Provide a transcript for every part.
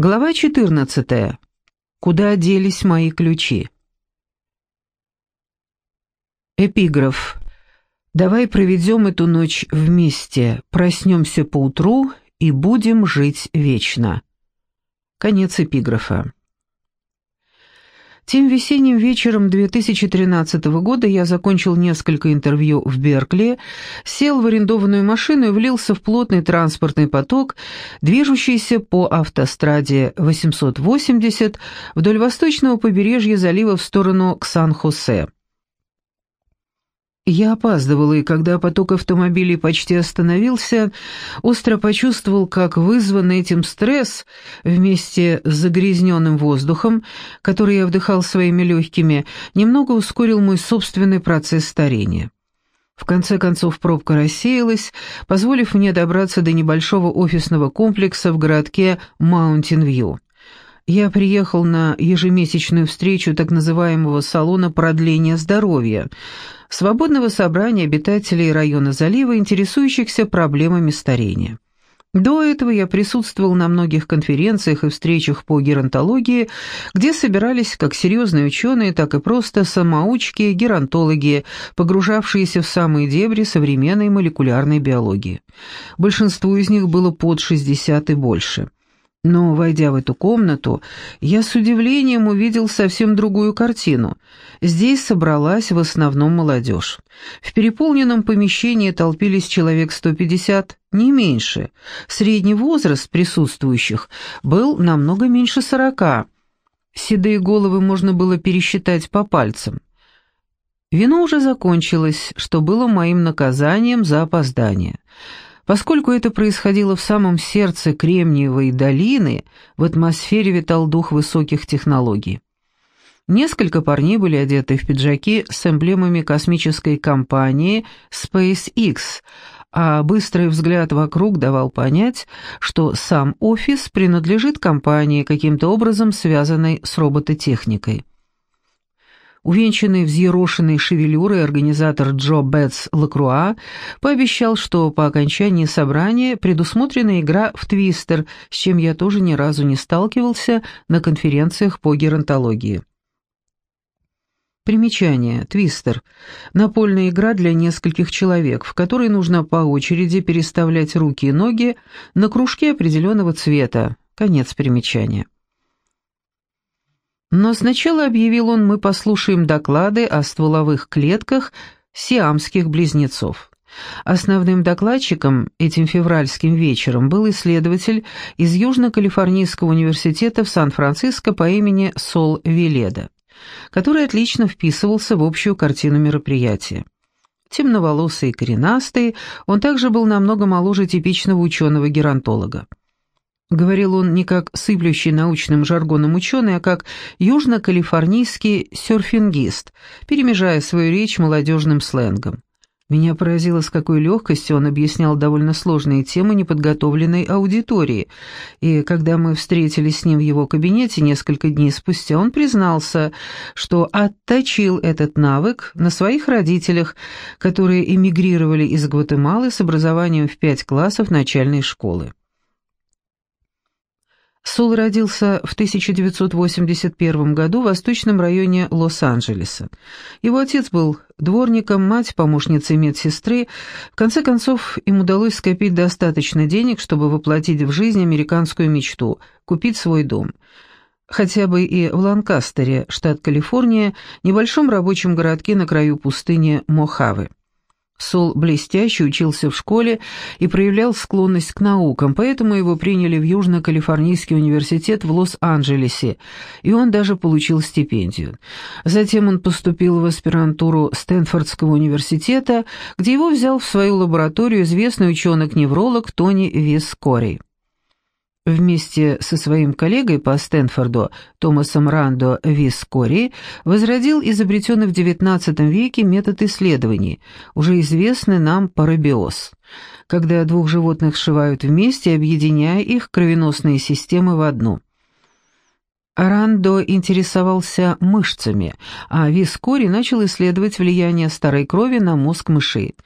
Глава 14. Куда делись мои ключи? Эпиграф. Давай проведем эту ночь вместе, проснемся поутру и будем жить вечно. Конец эпиграфа. Тем весенним вечером 2013 года я закончил несколько интервью в Беркли, сел в арендованную машину и влился в плотный транспортный поток, движущийся по автостраде 880 вдоль восточного побережья залива в сторону Ксан-Хосе. Я опаздывала, и когда поток автомобилей почти остановился, остро почувствовал, как вызванный этим стресс вместе с загрязненным воздухом, который я вдыхал своими легкими, немного ускорил мой собственный процесс старения. В конце концов пробка рассеялась, позволив мне добраться до небольшого офисного комплекса в городке Маунтин-Вью. Я приехал на ежемесячную встречу так называемого салона продления здоровья, свободного собрания обитателей района залива, интересующихся проблемами старения. До этого я присутствовал на многих конференциях и встречах по геронтологии, где собирались как серьезные ученые, так и просто самоучки, геронтологи, погружавшиеся в самые дебри современной молекулярной биологии. Большинству из них было под 60 и больше. Но, войдя в эту комнату, я с удивлением увидел совсем другую картину. Здесь собралась в основном молодежь. В переполненном помещении толпились человек 150, не меньше. Средний возраст присутствующих был намного меньше сорока. Седые головы можно было пересчитать по пальцам. Вино уже закончилось, что было моим наказанием за опоздание. Поскольку это происходило в самом сердце Кремниевой долины, в атмосфере витал дух высоких технологий. Несколько парней были одеты в пиджаки с эмблемами космической компании SpaceX, а быстрый взгляд вокруг давал понять, что сам офис принадлежит компании, каким-то образом связанной с робототехникой. Увенчанный взъерошенной шевелюрой организатор Джо Бетс Лакруа пообещал, что по окончании собрания предусмотрена игра в твистер, с чем я тоже ни разу не сталкивался на конференциях по геронтологии. Примечание. Твистер. Напольная игра для нескольких человек, в которой нужно по очереди переставлять руки и ноги на кружке определенного цвета. Конец примечания. Но сначала, объявил он, мы послушаем доклады о стволовых клетках сиамских близнецов. Основным докладчиком этим февральским вечером был исследователь из Южно-Калифорнийского университета в Сан-Франциско по имени Сол Виледа, который отлично вписывался в общую картину мероприятия. Темноволосый и коренастый, он также был намного моложе типичного ученого-геронтолога. Говорил он не как сыплющий научным жаргоном ученый, а как южно-калифорнийский серфингист, перемежая свою речь молодежным сленгом. Меня поразило, с какой легкостью он объяснял довольно сложные темы неподготовленной аудитории, и когда мы встретились с ним в его кабинете несколько дней спустя, он признался, что отточил этот навык на своих родителях, которые эмигрировали из Гватемалы с образованием в пять классов начальной школы. Сол родился в 1981 году в восточном районе Лос-Анджелеса. Его отец был дворником, мать – помощницей медсестры. В конце концов, им удалось скопить достаточно денег, чтобы воплотить в жизнь американскую мечту – купить свой дом. Хотя бы и в Ланкастере, штат Калифорния, небольшом рабочем городке на краю пустыни Мохаве. Сол блестяще учился в школе и проявлял склонность к наукам, поэтому его приняли в Южно-Калифорнийский университет в Лос-Анджелесе, и он даже получил стипендию. Затем он поступил в аспирантуру Стэнфордского университета, где его взял в свою лабораторию известный ученый-невролог Тони Вискори. Вместе со своим коллегой по Стэнфорду Томасом Рандо Вискори возродил изобретенный в XIX веке метод исследований, уже известный нам парабиоз, когда двух животных сшивают вместе, объединяя их кровеносные системы в одну. Рандо интересовался мышцами, а Вискори начал исследовать влияние старой крови на мозг мышей.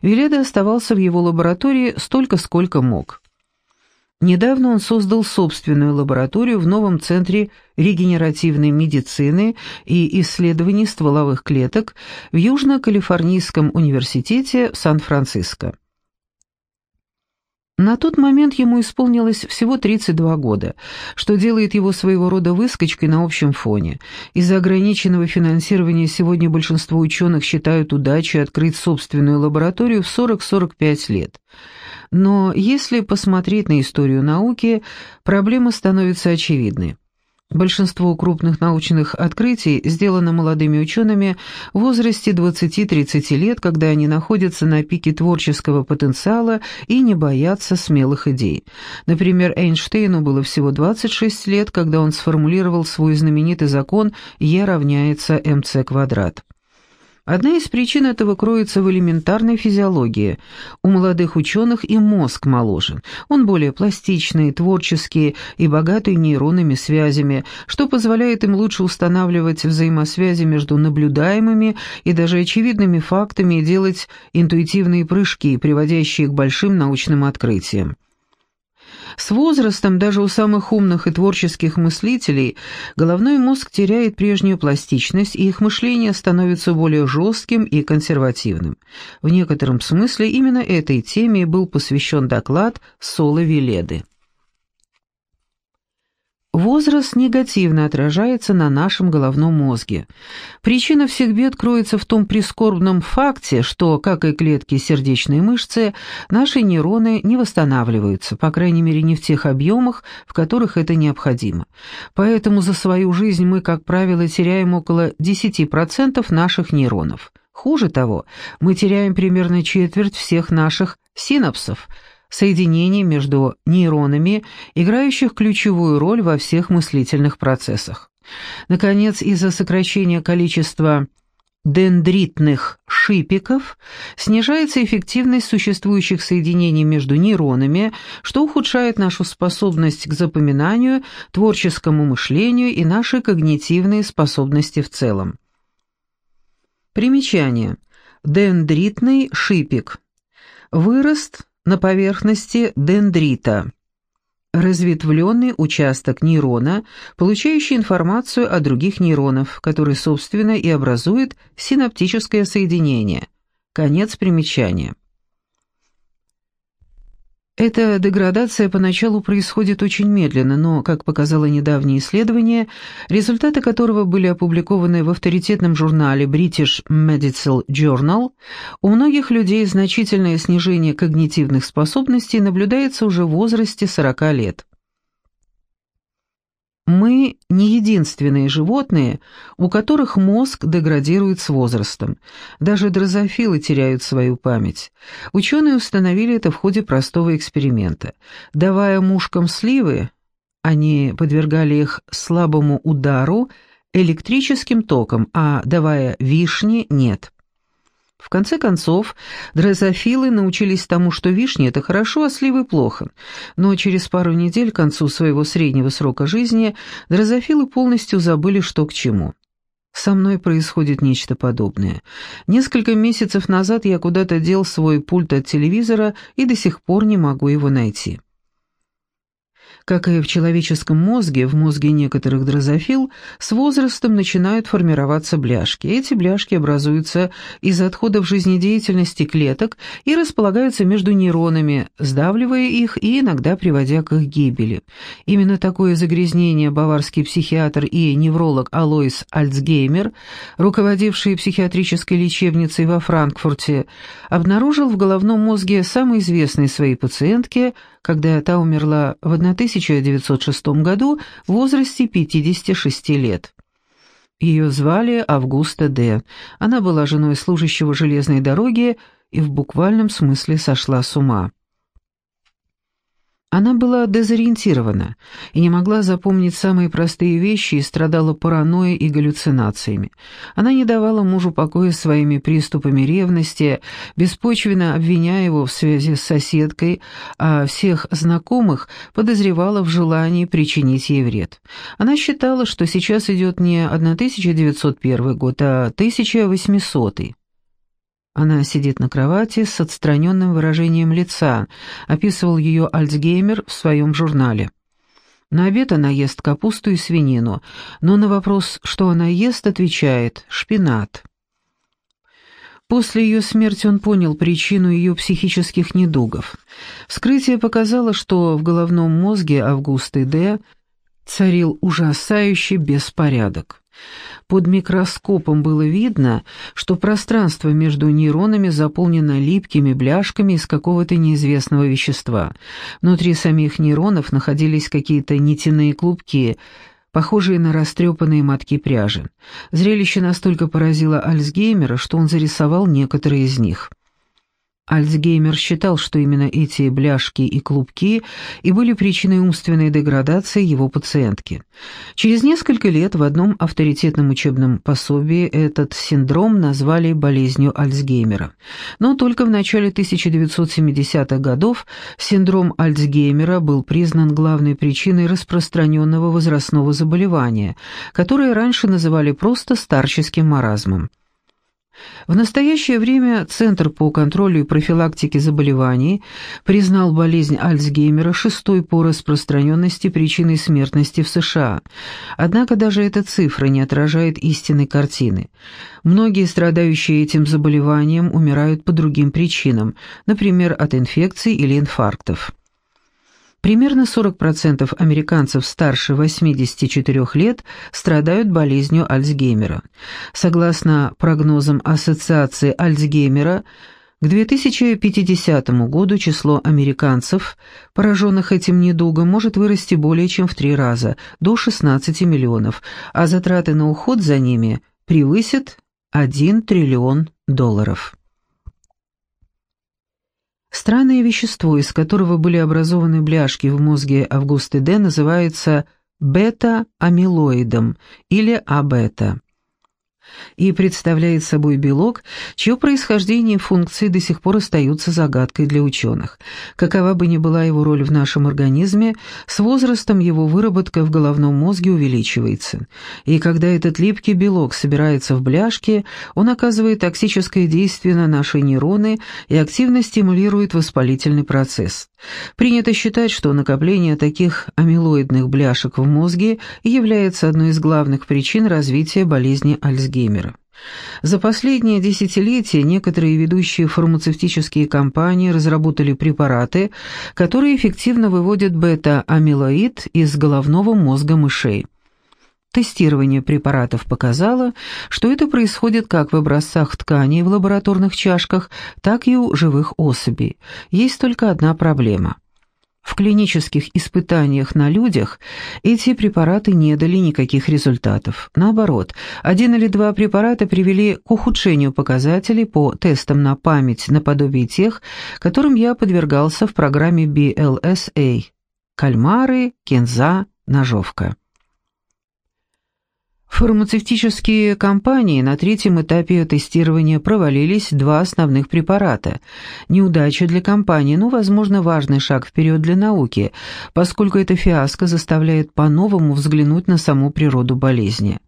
Веледа оставался в его лаборатории столько, сколько мог. Недавно он создал собственную лабораторию в новом центре регенеративной медицины и исследований стволовых клеток в Южно-Калифорнийском университете Сан-Франциско. На тот момент ему исполнилось всего 32 года, что делает его своего рода выскочкой на общем фоне. Из-за ограниченного финансирования сегодня большинство ученых считают удачей открыть собственную лабораторию в 40-45 лет. Но если посмотреть на историю науки, проблема становится очевидной. Большинство крупных научных открытий сделано молодыми учеными в возрасте 20-30 лет, когда они находятся на пике творческого потенциала и не боятся смелых идей. Например, Эйнштейну было всего 26 лет, когда он сформулировал свой знаменитый закон «Е равняется МЦ квадрат». Одна из причин этого кроется в элементарной физиологии. У молодых ученых и мозг моложе. Он более пластичный, творческий и богатый нейронными связями, что позволяет им лучше устанавливать взаимосвязи между наблюдаемыми и даже очевидными фактами и делать интуитивные прыжки, приводящие к большим научным открытиям. С возрастом даже у самых умных и творческих мыслителей головной мозг теряет прежнюю пластичность, и их мышление становится более жестким и консервативным. В некотором смысле именно этой теме был посвящен доклад Соло Веледы. Возраст негативно отражается на нашем головном мозге. Причина всех бед кроется в том прискорбном факте, что, как и клетки сердечной мышцы, наши нейроны не восстанавливаются, по крайней мере не в тех объемах, в которых это необходимо. Поэтому за свою жизнь мы, как правило, теряем около 10% наших нейронов. Хуже того, мы теряем примерно четверть всех наших синапсов – соединений между нейронами, играющих ключевую роль во всех мыслительных процессах. Наконец, из-за сокращения количества дендритных шипиков снижается эффективность существующих соединений между нейронами, что ухудшает нашу способность к запоминанию, творческому мышлению и наши когнитивные способности в целом. Примечание. Дендритный шипик. Вырост на поверхности дендрита. Разветвленный участок нейрона, получающий информацию о других нейронов, который, собственно, и образует синаптическое соединение. Конец примечания. Эта деградация поначалу происходит очень медленно, но, как показало недавнее исследование, результаты которого были опубликованы в авторитетном журнале British Medical Journal, у многих людей значительное снижение когнитивных способностей наблюдается уже в возрасте 40 лет. Мы не единственные животные, у которых мозг деградирует с возрастом. Даже дрозофилы теряют свою память. Ученые установили это в ходе простого эксперимента. Давая мушкам сливы, они подвергали их слабому удару электрическим током, а давая вишни – нет. В конце концов, дрозофилы научились тому, что вишни – это хорошо, а сливы – плохо. Но через пару недель, к концу своего среднего срока жизни, дрозофилы полностью забыли, что к чему. Со мной происходит нечто подобное. Несколько месяцев назад я куда-то дел свой пульт от телевизора и до сих пор не могу его найти. Как и в человеческом мозге, в мозге некоторых дрозофил с возрастом начинают формироваться бляшки. Эти бляшки образуются из отходов жизнедеятельности клеток и располагаются между нейронами, сдавливая их и иногда приводя к их гибели. Именно такое загрязнение баварский психиатр и невролог Алойс Альцгеймер, руководивший психиатрической лечебницей во Франкфурте, обнаружил в головном мозге самой известной своей пациентке, когда та умерла в 1000 1906 году в возрасте 56 лет. Ее звали Августа Д. Она была женой служащего железной дороги и в буквальном смысле сошла с ума. Она была дезориентирована и не могла запомнить самые простые вещи и страдала паранойей и галлюцинациями. Она не давала мужу покоя своими приступами ревности, беспочвенно обвиняя его в связи с соседкой, а всех знакомых подозревала в желании причинить ей вред. Она считала, что сейчас идет не 1901 год, а 1800. Она сидит на кровати с отстраненным выражением лица, описывал ее Альцгеймер в своем журнале. На обед она ест капусту и свинину, но на вопрос, что она ест, отвечает «шпинат». После ее смерти он понял причину ее психических недугов. Вскрытие показало, что в головном мозге Августы Д. царил ужасающий беспорядок. Под микроскопом было видно, что пространство между нейронами заполнено липкими бляшками из какого-то неизвестного вещества. Внутри самих нейронов находились какие-то нитяные клубки, похожие на растрепанные мотки пряжи. Зрелище настолько поразило Альцгеймера, что он зарисовал некоторые из них – Альцгеймер считал, что именно эти бляшки и клубки и были причиной умственной деградации его пациентки. Через несколько лет в одном авторитетном учебном пособии этот синдром назвали болезнью Альцгеймера. Но только в начале 1970-х годов синдром Альцгеймера был признан главной причиной распространенного возрастного заболевания, которое раньше называли просто старческим маразмом. В настоящее время Центр по контролю и профилактике заболеваний признал болезнь Альцгеймера шестой по распространенности причиной смертности в США. Однако даже эта цифра не отражает истинной картины. Многие страдающие этим заболеванием умирают по другим причинам, например, от инфекций или инфарктов. Примерно 40% американцев старше 84 лет страдают болезнью Альцгеймера. Согласно прогнозам Ассоциации Альцгеймера, к 2050 году число американцев, пораженных этим недугом, может вырасти более чем в три раза, до 16 миллионов, а затраты на уход за ними превысят 1 триллион долларов. Странное вещество, из которого были образованы бляшки в мозге Августы Д, называется бета-амилоидом или А-бета и представляет собой белок, чье происхождение и функции до сих пор остаются загадкой для ученых. Какова бы ни была его роль в нашем организме, с возрастом его выработка в головном мозге увеличивается. И когда этот липкий белок собирается в бляшке, он оказывает токсическое действие на наши нейроны и активно стимулирует воспалительный процесс. Принято считать, что накопление таких амилоидных бляшек в мозге является одной из главных причин развития болезни Альцгеймера. За последние десятилетия некоторые ведущие фармацевтические компании разработали препараты, которые эффективно выводят бета-амилоид из головного мозга мышей. Тестирование препаратов показало, что это происходит как в образцах тканей в лабораторных чашках, так и у живых особей. Есть только одна проблема. В клинических испытаниях на людях эти препараты не дали никаких результатов. Наоборот, один или два препарата привели к ухудшению показателей по тестам на память наподобие тех, которым я подвергался в программе BLSA – кальмары, кинза, ножовка. Фармацевтические компании на третьем этапе тестирования провалились два основных препарата. Неудача для компании, но, возможно, важный шаг вперед для науки, поскольку эта фиаско заставляет по-новому взглянуть на саму природу болезни.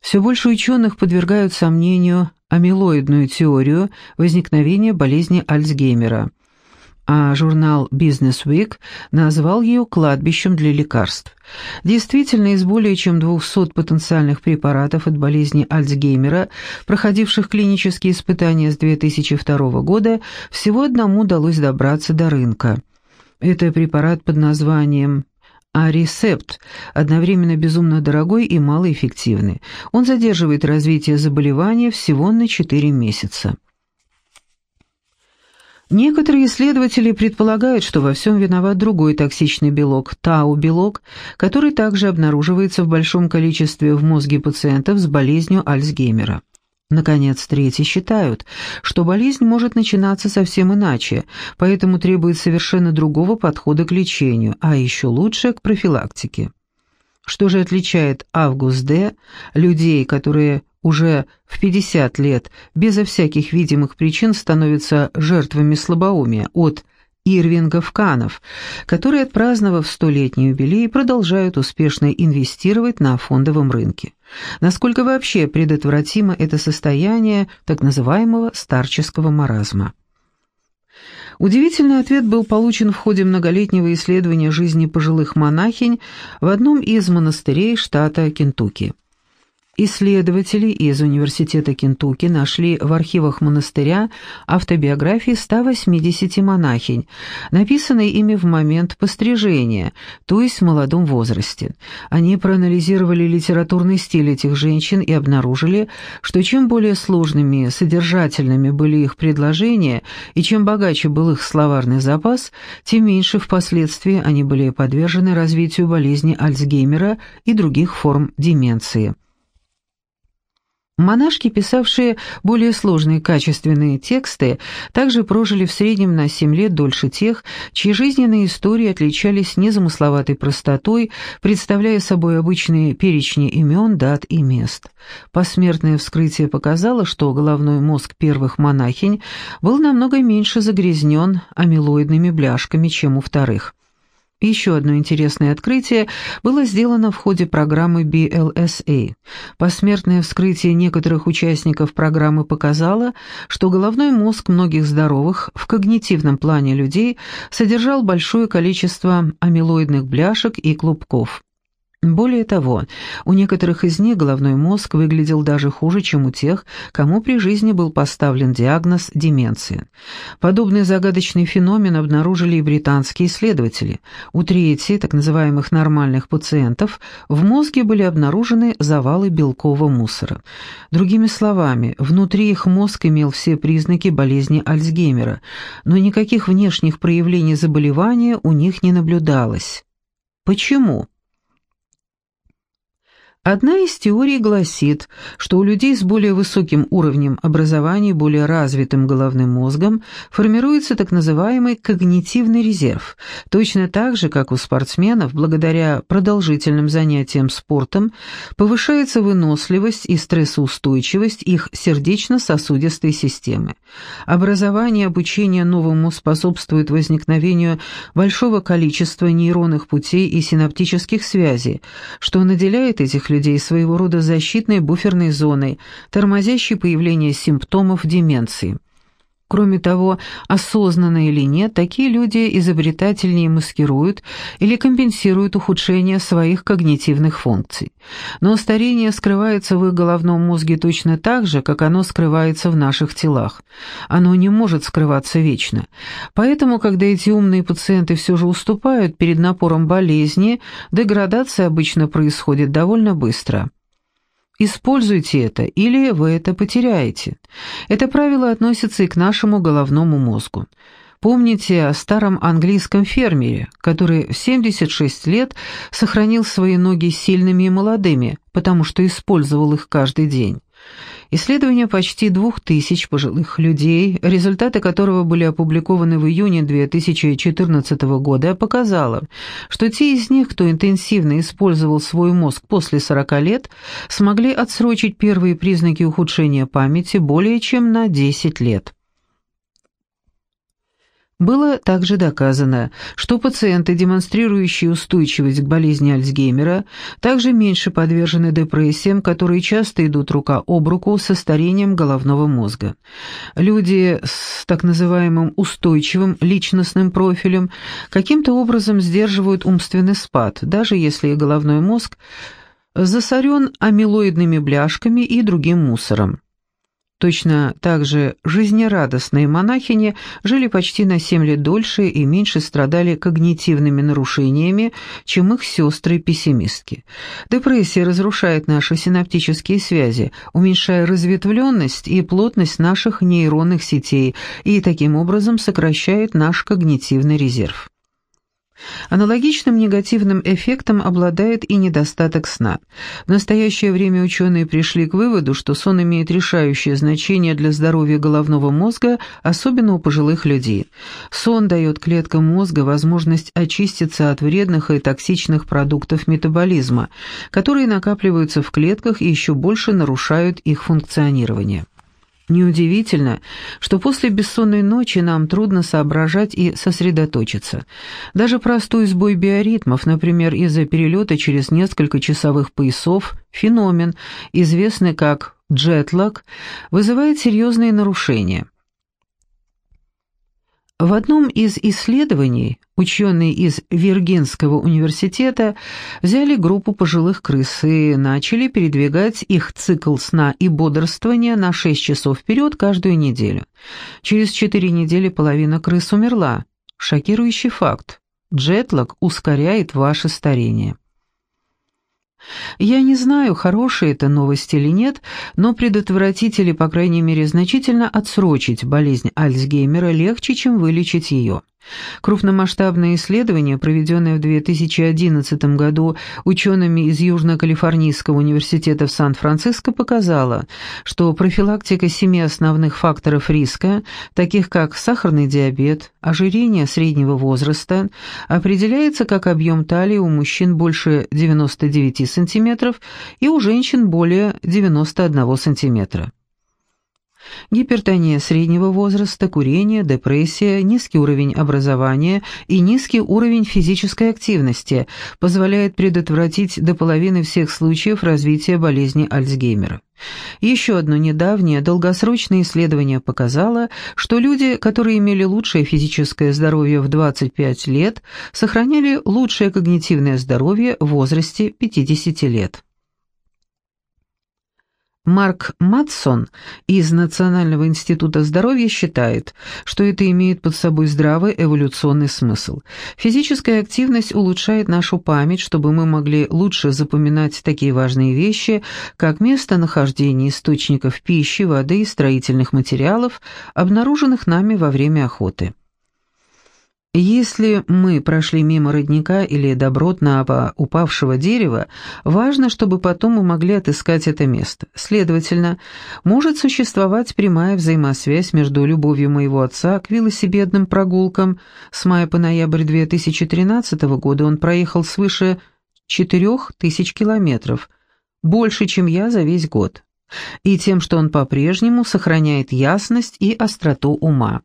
Все больше ученых подвергают сомнению амилоидную теорию возникновения болезни Альцгеймера – а журнал Business Week назвал ее «кладбищем для лекарств». Действительно, из более чем 200 потенциальных препаратов от болезни Альцгеймера, проходивших клинические испытания с 2002 года, всего одному удалось добраться до рынка. Это препарат под названием Арисепт одновременно безумно дорогой и малоэффективный. Он задерживает развитие заболевания всего на 4 месяца. Некоторые исследователи предполагают, что во всем виноват другой токсичный белок – тау-белок, который также обнаруживается в большом количестве в мозге пациентов с болезнью Альцгеймера. Наконец, третьи считают, что болезнь может начинаться совсем иначе, поэтому требует совершенно другого подхода к лечению, а еще лучше – к профилактике. Что же отличает Август Д. людей, которые уже в 50 лет безо всяких видимых причин становятся жертвами слабоумия от Ирвингов-Канов, которые, отпраздновав столетний юбилей, продолжают успешно инвестировать на фондовом рынке. Насколько вообще предотвратимо это состояние так называемого старческого маразма? Удивительный ответ был получен в ходе многолетнего исследования жизни пожилых монахинь в одном из монастырей штата Кентукки. Исследователи из Университета Кентукки нашли в архивах монастыря автобиографии 180 монахинь, написанные ими в момент пострижения, то есть в молодом возрасте. Они проанализировали литературный стиль этих женщин и обнаружили, что чем более сложными, содержательными были их предложения и чем богаче был их словарный запас, тем меньше впоследствии они были подвержены развитию болезни Альцгеймера и других форм деменции. Монашки, писавшие более сложные качественные тексты, также прожили в среднем на 7 лет дольше тех, чьи жизненные истории отличались незамысловатой простотой, представляя собой обычные перечни имен, дат и мест. Посмертное вскрытие показало, что головной мозг первых монахинь был намного меньше загрязнен амилоидными бляшками, чем у вторых. Еще одно интересное открытие было сделано в ходе программы BLSA. Посмертное вскрытие некоторых участников программы показало, что головной мозг многих здоровых в когнитивном плане людей содержал большое количество амилоидных бляшек и клубков. Более того, у некоторых из них головной мозг выглядел даже хуже, чем у тех, кому при жизни был поставлен диагноз деменции. Подобный загадочный феномен обнаружили и британские исследователи. У трети, так называемых нормальных пациентов, в мозге были обнаружены завалы белкового мусора. Другими словами, внутри их мозг имел все признаки болезни Альцгеймера, но никаких внешних проявлений заболевания у них не наблюдалось. Почему? Одна из теорий гласит, что у людей с более высоким уровнем образования и более развитым головным мозгом формируется так называемый когнитивный резерв, точно так же, как у спортсменов, благодаря продолжительным занятиям спортом, повышается выносливость и стрессоустойчивость их сердечно-сосудистой системы. Образование и обучение новому способствует возникновению большого количества нейронных путей и синаптических связей, что наделяет этих людей своего рода защитной буферной зоной, тормозящей появление симптомов деменции. Кроме того, осознанно или нет, такие люди изобретательнее маскируют или компенсируют ухудшение своих когнитивных функций. Но старение скрывается в их головном мозге точно так же, как оно скрывается в наших телах. Оно не может скрываться вечно. Поэтому, когда эти умные пациенты все же уступают перед напором болезни, деградация обычно происходит довольно быстро. Используйте это, или вы это потеряете. Это правило относится и к нашему головному мозгу. Помните о старом английском фермере, который в 76 лет сохранил свои ноги сильными и молодыми, потому что использовал их каждый день. Исследование почти двух тысяч пожилых людей, результаты которого были опубликованы в июне 2014 года, показало, что те из них, кто интенсивно использовал свой мозг после 40 лет, смогли отсрочить первые признаки ухудшения памяти более чем на 10 лет. Было также доказано, что пациенты, демонстрирующие устойчивость к болезни Альцгеймера, также меньше подвержены депрессиям, которые часто идут рука об руку со старением головного мозга. Люди с так называемым устойчивым личностным профилем каким-то образом сдерживают умственный спад, даже если головной мозг засорен амилоидными бляшками и другим мусором. Точно так же жизнерадостные монахини жили почти на 7 лет дольше и меньше страдали когнитивными нарушениями, чем их сестры-пессимистки. Депрессия разрушает наши синаптические связи, уменьшая разветвленность и плотность наших нейронных сетей и таким образом сокращает наш когнитивный резерв. Аналогичным негативным эффектом обладает и недостаток сна. В настоящее время ученые пришли к выводу, что сон имеет решающее значение для здоровья головного мозга, особенно у пожилых людей. Сон дает клеткам мозга возможность очиститься от вредных и токсичных продуктов метаболизма, которые накапливаются в клетках и еще больше нарушают их функционирование. Неудивительно, что после бессонной ночи нам трудно соображать и сосредоточиться. Даже простой сбой биоритмов, например, из-за перелета через несколько часовых поясов, феномен, известный как джетлаг, вызывает серьезные нарушения. В одном из исследований ученые из Виргинского университета взяли группу пожилых крыс и начали передвигать их цикл сна и бодрствования на 6 часов вперед каждую неделю. Через 4 недели половина крыс умерла. Шокирующий факт. Джетлаг ускоряет ваше старение. Я не знаю, хорошая это новость или нет, но предотвратить или, по крайней мере, значительно отсрочить болезнь Альцгеймера легче, чем вылечить ее. Крупномасштабное исследование, проведенное в 2011 году учеными из Южно-Калифорнийского университета в Сан-Франциско, показало, что профилактика семи основных факторов риска, таких как сахарный диабет, ожирение среднего возраста, определяется как объем талии у мужчин больше 99 см и у женщин более 91 см. Гипертония среднего возраста, курение, депрессия, низкий уровень образования и низкий уровень физической активности позволяет предотвратить до половины всех случаев развития болезни Альцгеймера. Еще одно недавнее долгосрочное исследование показало, что люди, которые имели лучшее физическое здоровье в 25 лет, сохраняли лучшее когнитивное здоровье в возрасте 50 лет. Марк Матсон из Национального института здоровья считает, что это имеет под собой здравый эволюционный смысл. Физическая активность улучшает нашу память, чтобы мы могли лучше запоминать такие важные вещи, как местонахождение источников пищи, воды и строительных материалов, обнаруженных нами во время охоты. Если мы прошли мимо родника или добротно упавшего дерева, важно, чтобы потом мы могли отыскать это место. Следовательно, может существовать прямая взаимосвязь между любовью моего отца к велосипедным прогулкам. С мая по ноябрь 2013 года он проехал свыше 4000 километров, больше, чем я за весь год, и тем, что он по-прежнему сохраняет ясность и остроту ума.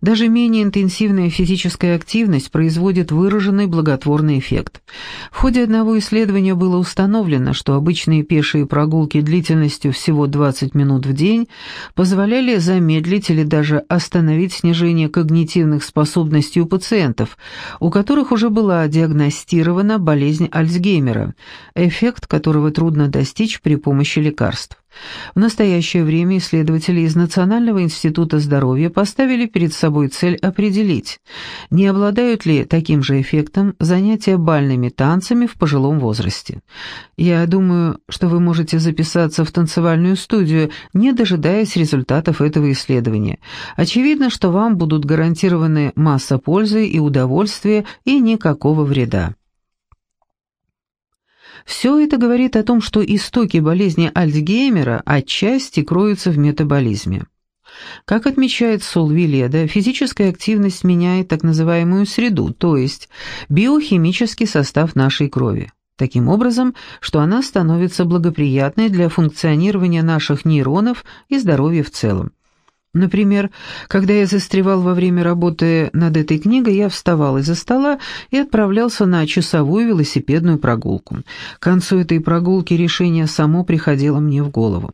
Даже менее интенсивная физическая активность производит выраженный благотворный эффект. В ходе одного исследования было установлено, что обычные пешие прогулки длительностью всего 20 минут в день позволяли замедлить или даже остановить снижение когнитивных способностей у пациентов, у которых уже была диагностирована болезнь Альцгеймера, эффект которого трудно достичь при помощи лекарств. В настоящее время исследователи из Национального института здоровья поставили перед собой цель определить, не обладают ли таким же эффектом занятия бальными танцами в пожилом возрасте. Я думаю, что вы можете записаться в танцевальную студию, не дожидаясь результатов этого исследования. Очевидно, что вам будут гарантированы масса пользы и удовольствия и никакого вреда. Все это говорит о том, что истоки болезни Альцгеймера отчасти кроются в метаболизме. Как отмечает Сол Виледа, физическая активность меняет так называемую среду, то есть биохимический состав нашей крови. Таким образом, что она становится благоприятной для функционирования наших нейронов и здоровья в целом. Например, когда я застревал во время работы над этой книгой, я вставал из-за стола и отправлялся на часовую велосипедную прогулку. К концу этой прогулки решение само приходило мне в голову.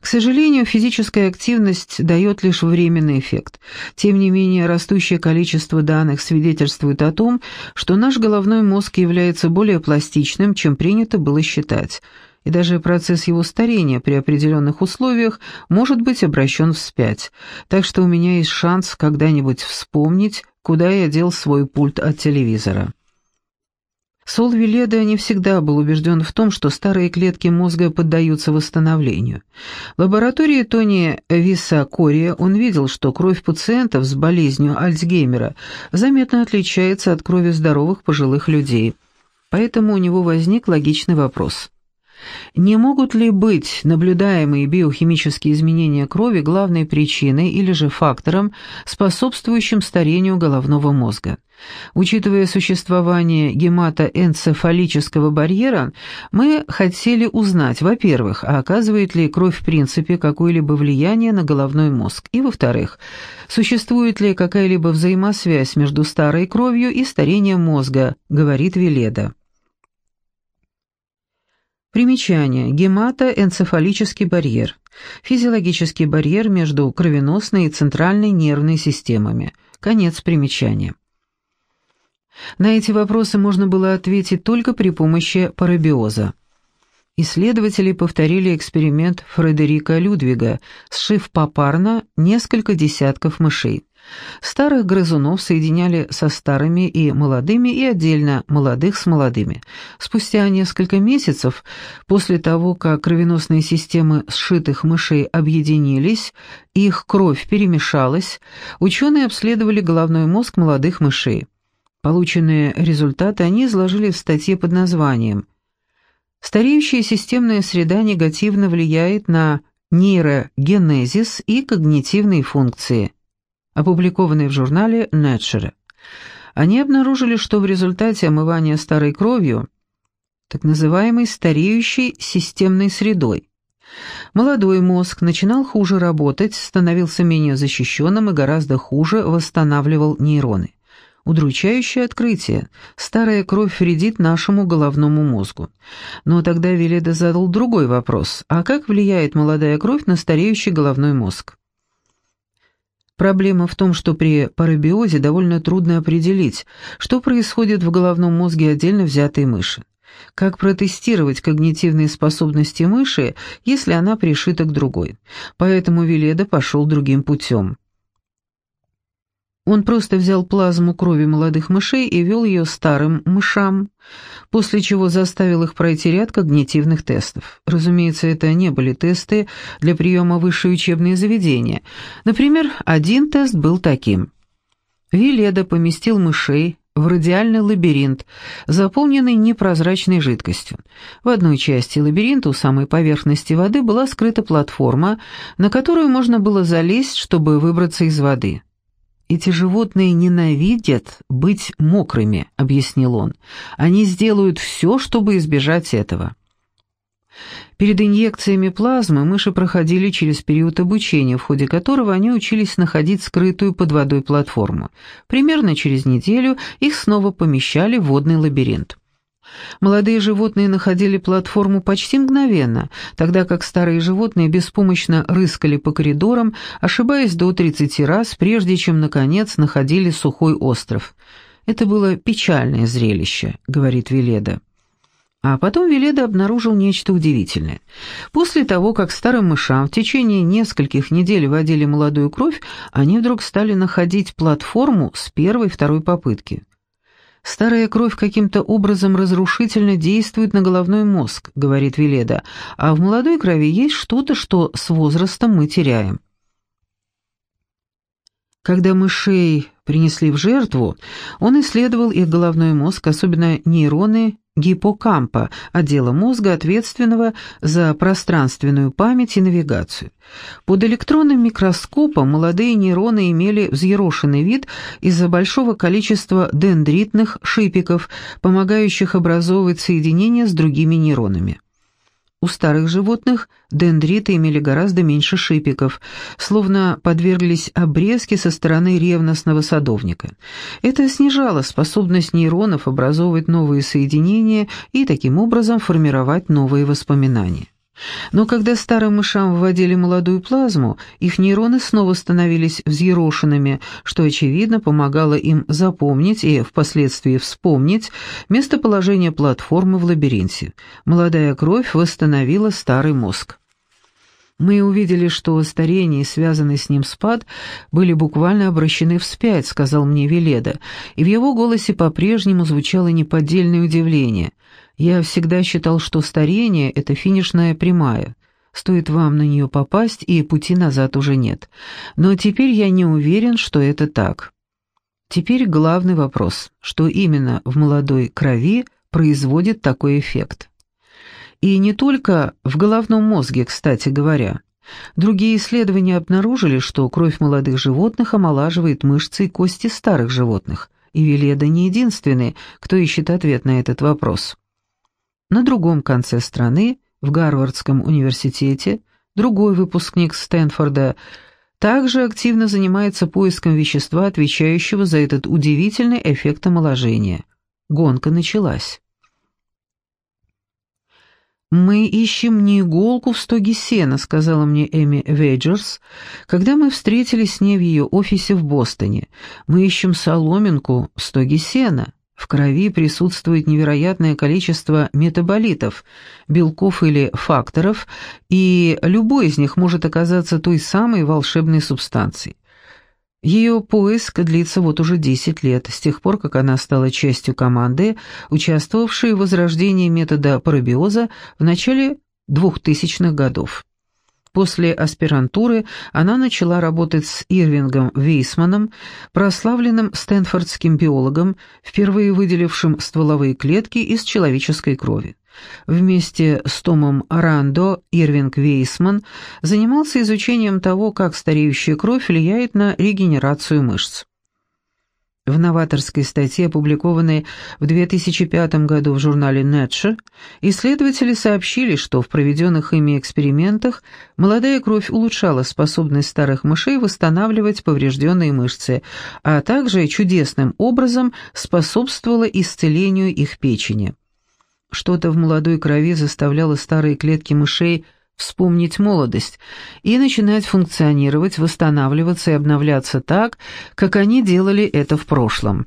К сожалению, физическая активность дает лишь временный эффект. Тем не менее, растущее количество данных свидетельствует о том, что наш головной мозг является более пластичным, чем принято было считать и даже процесс его старения при определенных условиях может быть обращен вспять, так что у меня есть шанс когда-нибудь вспомнить, куда я дел свой пульт от телевизора. Сол Виледа не всегда был убежден в том, что старые клетки мозга поддаются восстановлению. В лаборатории Тони Висакория он видел, что кровь пациентов с болезнью Альцгеймера заметно отличается от крови здоровых пожилых людей. Поэтому у него возник логичный вопрос – Не могут ли быть наблюдаемые биохимические изменения крови главной причиной или же фактором, способствующим старению головного мозга? Учитывая существование гематоэнцефалического барьера, мы хотели узнать, во-первых, а оказывает ли кровь в принципе какое-либо влияние на головной мозг, и, во-вторых, существует ли какая-либо взаимосвязь между старой кровью и старением мозга, говорит Веледа. Примечание. Гематоэнцефалический барьер. Физиологический барьер между кровеносной и центральной нервной системами. Конец примечания. На эти вопросы можно было ответить только при помощи парабиоза. Исследователи повторили эксперимент Фредерика Людвига, сшив попарно несколько десятков мышей. Старых грызунов соединяли со старыми и молодыми и отдельно молодых с молодыми. Спустя несколько месяцев, после того, как кровеносные системы сшитых мышей объединились, их кровь перемешалась, ученые обследовали головной мозг молодых мышей. Полученные результаты они изложили в статье под названием «Стареющая системная среда негативно влияет на нейрогенезис и когнитивные функции» опубликованной в журнале Nature. Они обнаружили, что в результате омывания старой кровью, так называемой стареющей системной средой, молодой мозг начинал хуже работать, становился менее защищенным и гораздо хуже восстанавливал нейроны. Удручающее открытие. Старая кровь вредит нашему головному мозгу. Но тогда Веледа задал другой вопрос. А как влияет молодая кровь на стареющий головной мозг? Проблема в том, что при парабиозе довольно трудно определить, что происходит в головном мозге отдельно взятой мыши. Как протестировать когнитивные способности мыши, если она пришита к другой? Поэтому Веледа пошел другим путем. Он просто взял плазму крови молодых мышей и вел ее старым мышам, после чего заставил их пройти ряд когнитивных тестов. Разумеется, это не были тесты для приема в высшие учебные заведения. Например, один тест был таким. Виледа поместил мышей в радиальный лабиринт, заполненный непрозрачной жидкостью. В одной части лабиринта у самой поверхности воды была скрыта платформа, на которую можно было залезть, чтобы выбраться из воды. «Эти животные ненавидят быть мокрыми», — объяснил он. «Они сделают все, чтобы избежать этого». Перед инъекциями плазмы мыши проходили через период обучения, в ходе которого они учились находить скрытую под водой платформу. Примерно через неделю их снова помещали в водный лабиринт. Молодые животные находили платформу почти мгновенно, тогда как старые животные беспомощно рыскали по коридорам, ошибаясь до 30 раз, прежде чем, наконец, находили сухой остров. «Это было печальное зрелище», — говорит Веледа. А потом Веледа обнаружил нечто удивительное. После того, как старым мышам в течение нескольких недель водили молодую кровь, они вдруг стали находить платформу с первой-второй попытки. «Старая кровь каким-то образом разрушительно действует на головной мозг», — говорит Веледа, «а в молодой крови есть что-то, что с возрастом мы теряем». Когда мышей принесли в жертву, он исследовал их головной мозг, особенно нейроны гиппокампа, отдела мозга, ответственного за пространственную память и навигацию. Под электронным микроскопом молодые нейроны имели взъерошенный вид из-за большого количества дендритных шипиков, помогающих образовывать соединения с другими нейронами. У старых животных дендриты имели гораздо меньше шипиков, словно подверглись обрезке со стороны ревностного садовника. Это снижало способность нейронов образовывать новые соединения и таким образом формировать новые воспоминания. Но когда старым мышам вводили молодую плазму, их нейроны снова становились взъерошенными, что, очевидно, помогало им запомнить и впоследствии вспомнить местоположение платформы в лабиринте. Молодая кровь восстановила старый мозг. Мы увидели, что старение и связанный с ним спад были буквально обращены вспять, сказал мне Веледа, и в его голосе по-прежнему звучало неподдельное удивление – я всегда считал, что старение — это финишная прямая. Стоит вам на нее попасть, и пути назад уже нет. Но теперь я не уверен, что это так. Теперь главный вопрос, что именно в молодой крови производит такой эффект. И не только в головном мозге, кстати говоря. Другие исследования обнаружили, что кровь молодых животных омолаживает мышцы и кости старых животных, и Веледа не единственный, кто ищет ответ на этот вопрос. На другом конце страны, в Гарвардском университете, другой выпускник Стэнфорда также активно занимается поиском вещества, отвечающего за этот удивительный эффект омоложения. Гонка началась. «Мы ищем не иголку в стоге сена», — сказала мне Эми Вейджерс, когда мы встретились с ней в ее офисе в Бостоне. «Мы ищем соломинку в стоге сена». В крови присутствует невероятное количество метаболитов, белков или факторов, и любой из них может оказаться той самой волшебной субстанцией. Ее поиск длится вот уже 10 лет, с тех пор, как она стала частью команды, участвовавшей в возрождении метода парабиоза в начале 2000-х годов. После аспирантуры она начала работать с Ирвингом Вейсманом, прославленным стэнфордским биологом, впервые выделившим стволовые клетки из человеческой крови. Вместе с Томом Рандо Ирвинг Вейсман занимался изучением того, как стареющая кровь влияет на регенерацию мышц. В новаторской статье, опубликованной в 2005 году в журнале Nature, исследователи сообщили, что в проведенных ими экспериментах молодая кровь улучшала способность старых мышей восстанавливать поврежденные мышцы, а также чудесным образом способствовала исцелению их печени. Что-то в молодой крови заставляло старые клетки мышей вспомнить молодость и начинать функционировать, восстанавливаться и обновляться так, как они делали это в прошлом.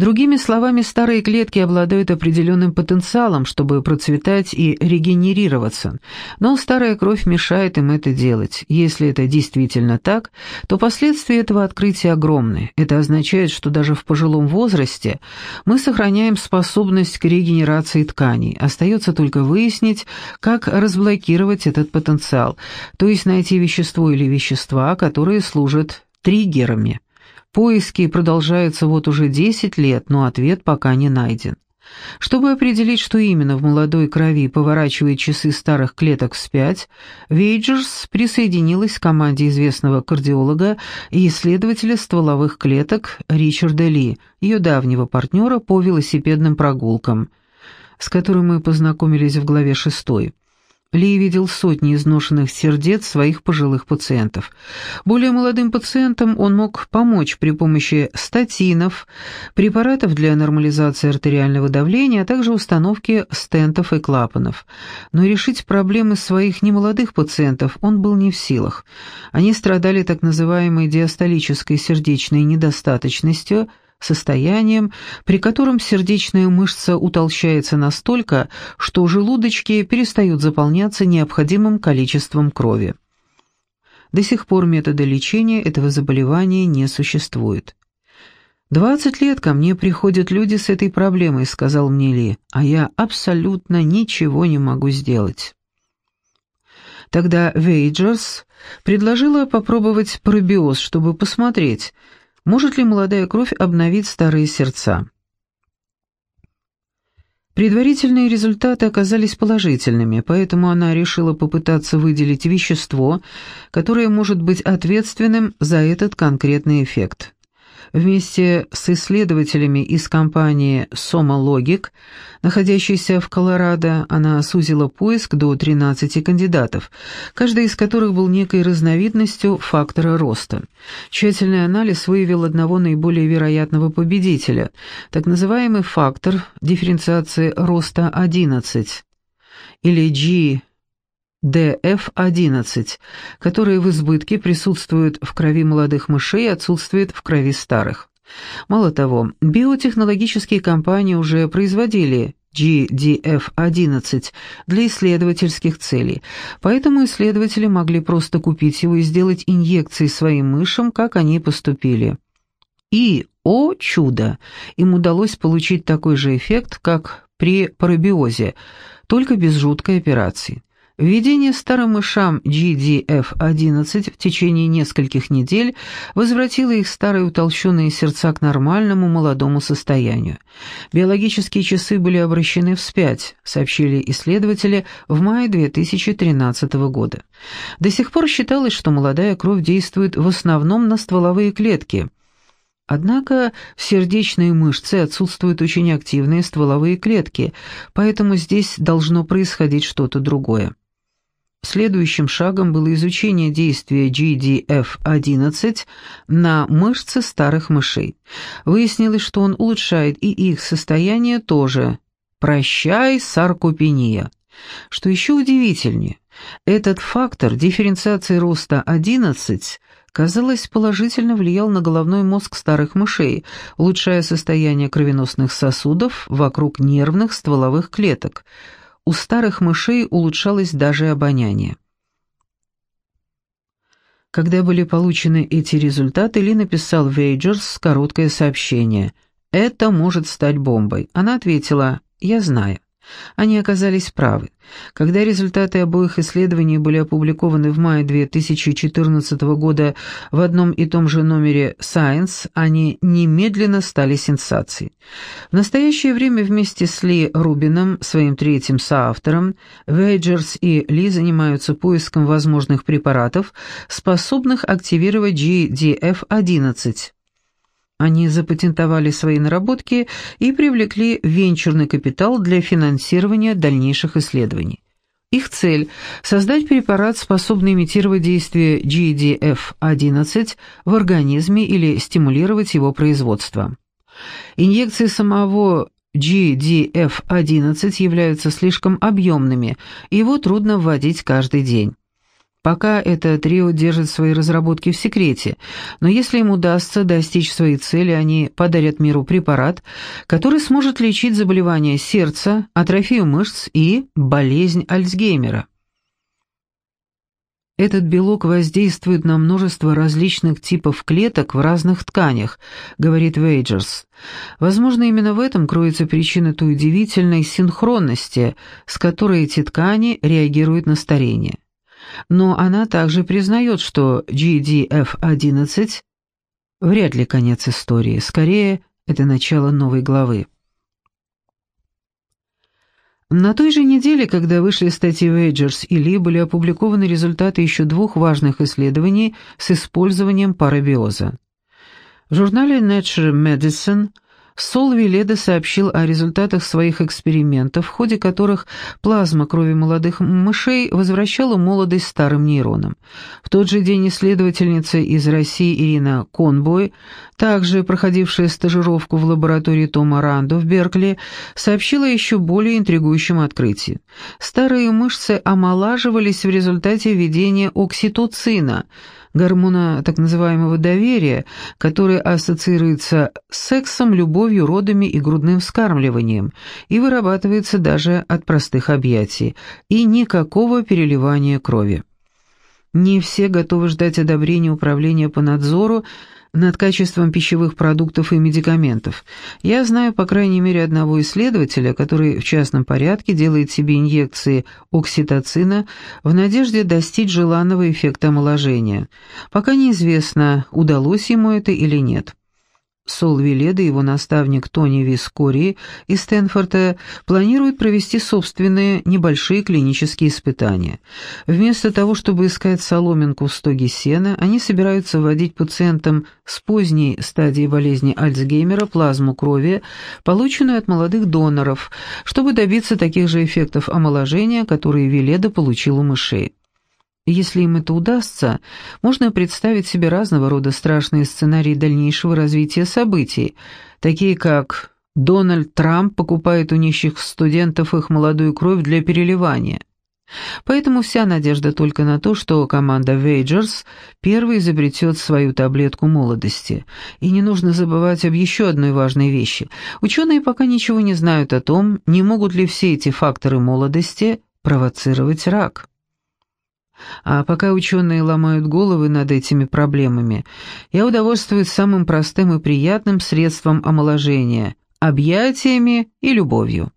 Другими словами, старые клетки обладают определенным потенциалом, чтобы процветать и регенерироваться, но старая кровь мешает им это делать. Если это действительно так, то последствия этого открытия огромны. Это означает, что даже в пожилом возрасте мы сохраняем способность к регенерации тканей. Остается только выяснить, как разблокировать этот потенциал, то есть найти вещество или вещества, которые служат триггерами. Поиски продолжаются вот уже 10 лет, но ответ пока не найден. Чтобы определить, что именно в молодой крови поворачивает часы старых клеток вспять, Вейджерс присоединилась к команде известного кардиолога и исследователя стволовых клеток Ричарда Ли, ее давнего партнера по велосипедным прогулкам, с которым мы познакомились в главе 6. Ли видел сотни изношенных сердец своих пожилых пациентов. Более молодым пациентам он мог помочь при помощи статинов, препаратов для нормализации артериального давления, а также установки стентов и клапанов. Но решить проблемы своих немолодых пациентов он был не в силах. Они страдали так называемой диастолической сердечной недостаточностью – состоянием, при котором сердечная мышца утолщается настолько, что желудочки перестают заполняться необходимым количеством крови. До сих пор метода лечения этого заболевания не существует. «Двадцать лет ко мне приходят люди с этой проблемой», — сказал мне Ли, «а я абсолютно ничего не могу сделать». Тогда Вейджерс предложила попробовать пробиоз, чтобы посмотреть, может ли молодая кровь обновить старые сердца? Предварительные результаты оказались положительными, поэтому она решила попытаться выделить вещество, которое может быть ответственным за этот конкретный эффект. Вместе с исследователями из компании SomaLogic, находящейся в Колорадо, она сузила поиск до 13 кандидатов, каждый из которых был некой разновидностью фактора роста. Тщательный анализ выявил одного наиболее вероятного победителя, так называемый фактор дифференциации роста 11, или G DF11, которые в избытке присутствуют в крови молодых мышей и отсутствуют в крови старых. Мало того, биотехнологические компании уже производили GDF11 для исследовательских целей, поэтому исследователи могли просто купить его и сделать инъекции своим мышам, как они поступили. И, о чудо, им удалось получить такой же эффект, как при парабиозе, только без жуткой операции. Введение старым мышам GDF-11 в течение нескольких недель возвратило их старые утолщенные сердца к нормальному молодому состоянию. Биологические часы были обращены вспять, сообщили исследователи в мае 2013 года. До сих пор считалось, что молодая кровь действует в основном на стволовые клетки – Однако в сердечной мышце отсутствуют очень активные стволовые клетки, поэтому здесь должно происходить что-то другое. Следующим шагом было изучение действия GDF-11 на мышцы старых мышей. Выяснилось, что он улучшает и их состояние тоже. Прощай, саркопения. Что еще удивительнее, этот фактор дифференциации роста 11 казалось, положительно влиял на головной мозг старых мышей, улучшая состояние кровеносных сосудов вокруг нервных стволовых клеток. У старых мышей улучшалось даже обоняние. Когда были получены эти результаты, Ли написал Вейджерс короткое сообщение. «Это может стать бомбой». Она ответила «Я знаю». Они оказались правы. Когда результаты обоих исследований были опубликованы в мае 2014 года в одном и том же номере Science, они немедленно стали сенсацией. В настоящее время вместе с Ли Рубином, своим третьим соавтором, Вейджерс и Ли занимаются поиском возможных препаратов, способных активировать GDF-11. Они запатентовали свои наработки и привлекли венчурный капитал для финансирования дальнейших исследований. Их цель – создать препарат, способный имитировать действие GDF-11 в организме или стимулировать его производство. Инъекции самого GDF-11 являются слишком объемными, его трудно вводить каждый день. Пока это трио держит свои разработки в секрете, но если им удастся достичь своей цели, они подарят миру препарат, который сможет лечить заболевания сердца, атрофию мышц и болезнь Альцгеймера. Этот белок воздействует на множество различных типов клеток в разных тканях, говорит Вейджерс. Возможно, именно в этом кроется причина той удивительной синхронности, с которой эти ткани реагируют на старение но она также признает, что GDF-11 вряд ли конец истории, скорее, это начало новой главы. На той же неделе, когда вышли статьи Вейджерс и Ли, были опубликованы результаты еще двух важных исследований с использованием парабиоза. В журнале Nature Medicine – Сол сообщил о результатах своих экспериментов, в ходе которых плазма крови молодых мышей возвращала молодость старым нейронам. В тот же день исследовательница из России Ирина Конбой, также проходившая стажировку в лаборатории Тома Рандо в Беркли, сообщила еще более интригующем открытии. Старые мышцы омолаживались в результате введения окситоцина – гормона так называемого доверия, который ассоциируется с сексом, любовью, родами и грудным вскармливанием, и вырабатывается даже от простых объятий, и никакого переливания крови. Не все готовы ждать одобрения управления по надзору, над качеством пищевых продуктов и медикаментов. Я знаю, по крайней мере, одного исследователя, который в частном порядке делает себе инъекции окситоцина в надежде достичь желанного эффекта омоложения. Пока неизвестно, удалось ему это или нет. Сол Виледа и его наставник Тони Вискори из Стэнфорда планируют провести собственные небольшие клинические испытания. Вместо того, чтобы искать соломинку в стоге сена, они собираются вводить пациентам с поздней стадией болезни Альцгеймера плазму крови, полученную от молодых доноров, чтобы добиться таких же эффектов омоложения, которые Виледа получил у мышей. Если им это удастся, можно представить себе разного рода страшные сценарии дальнейшего развития событий, такие как Дональд Трамп покупает у нищих студентов их молодую кровь для переливания. Поэтому вся надежда только на то, что команда Вейджерс первой изобретет свою таблетку молодости. И не нужно забывать об еще одной важной вещи. Ученые пока ничего не знают о том, не могут ли все эти факторы молодости провоцировать рак. А пока ученые ломают головы над этими проблемами, я удовольствуюсь самым простым и приятным средством омоложения – объятиями и любовью.